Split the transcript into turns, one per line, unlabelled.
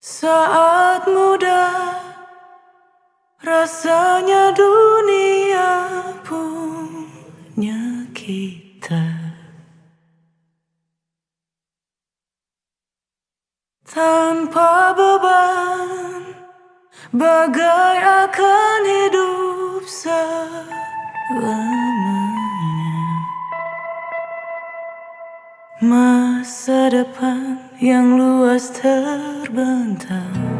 Saat muda Rasanya dunia punya kita. Tanpa beban Bagai akan hidup selamanya. Masa depan yang luas terbentang.